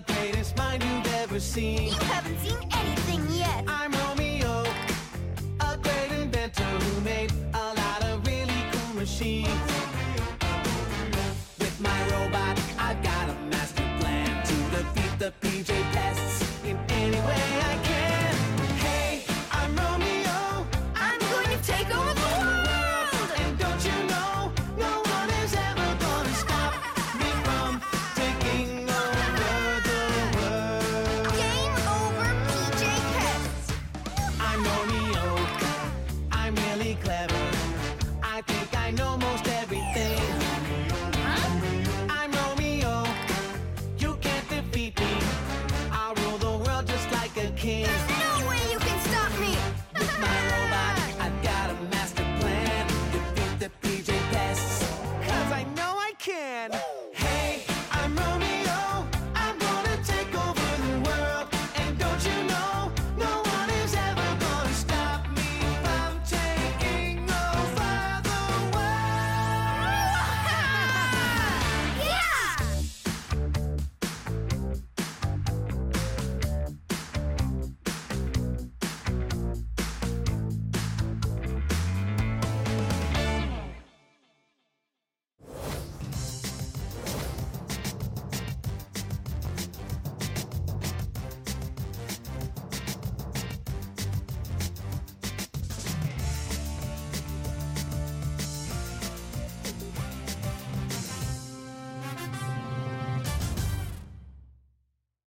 greatest mind you've ever seen. You haven't seen anything yet. I'm Romeo, a great inventor who made a lot of really cool machines. With my robot, I've got a master plan to defeat the PJ pests in any way I can. king.